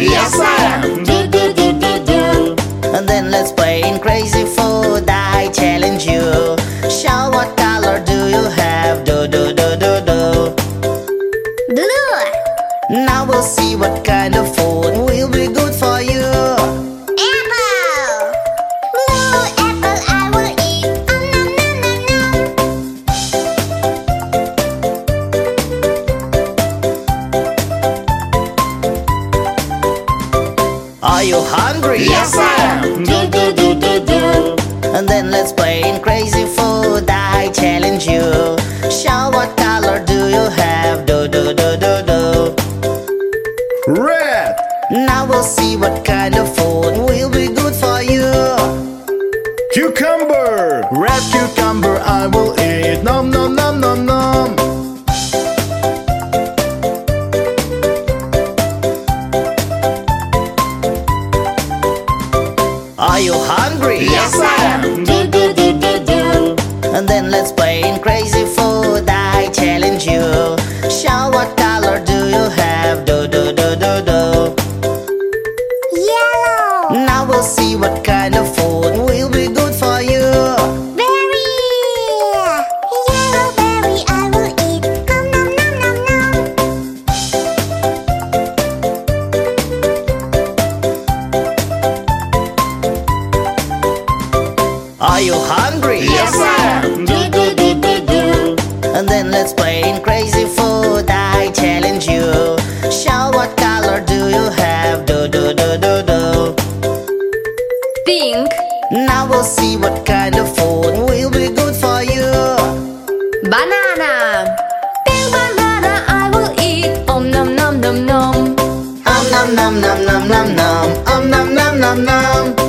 Yes, I am. Do, do, do, do, do. And then let's play in crazy food. I challenge you. Show what color do you have? Do, do, do, do, do. Blue. Now we'll see what kind of food will be good for you. Are you hungry? Yes, I am. Do do do do do. And then let's play in crazy food. I challenge you. Show what color do you have? Do do do do do. Red. Now we'll see what kind of food will be good for you. Cucumber. Are you hungry? Yes, I am. Do do do do do. And then let's play in crazy Are you hungry? Yes, am. Do do do do do. And then let's play in crazy food. I challenge you. Show what color do you have? Do do do do do. Pink, Now we'll see what kind of food will be good for you. banana. Pink banana I will eat. Om nom nom nom nom. Um nom nom nom nom nom nom. Um nom nom nom nom.